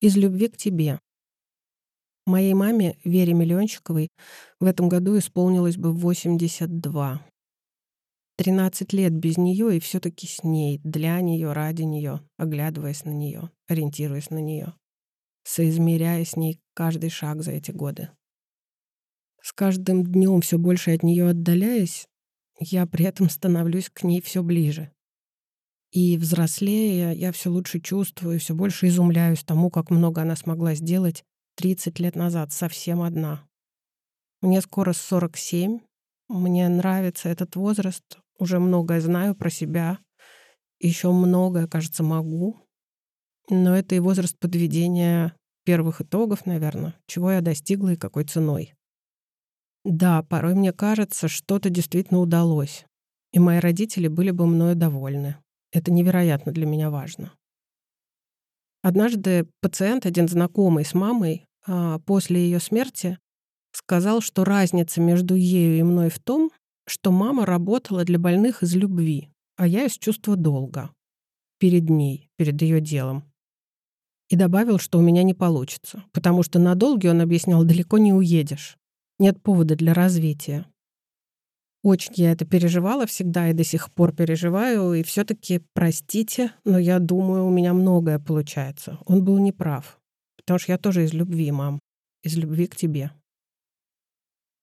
Из любви к тебе. Моей маме, Вере Миллиончиковой, в этом году исполнилось бы 82. 13 лет без нее и все таки с ней, для нее, ради нее, оглядываясь на нее, ориентируясь на нее, соизмеряя с ней каждый шаг за эти годы. С каждым днем все больше от нее отдаляясь, я при этом становлюсь к ней все ближе. И взрослея, я все лучше чувствую, все больше изумляюсь тому, как много она смогла сделать 30 лет назад, совсем одна. Мне скоро 47, мне нравится этот возраст, уже многое знаю про себя, еще многое, кажется, могу. Но это и возраст подведения первых итогов, наверное, чего я достигла и какой ценой. Да, порой мне кажется, что-то действительно удалось, и мои родители были бы мною довольны. Это невероятно для меня важно. Однажды пациент, один знакомый с мамой, а, после ее смерти сказал, что разница между ею и мной в том, что мама работала для больных из любви, а я из чувства долга. Перед ней, перед ее делом. И добавил, что у меня не получится, потому что на долге, он объяснял, далеко не уедешь. Нет повода для развития. Очень я это переживала всегда и до сих пор переживаю. И все таки простите, но я думаю, у меня многое получается. Он был неправ. Потому что я тоже из любви, мам. Из любви к тебе.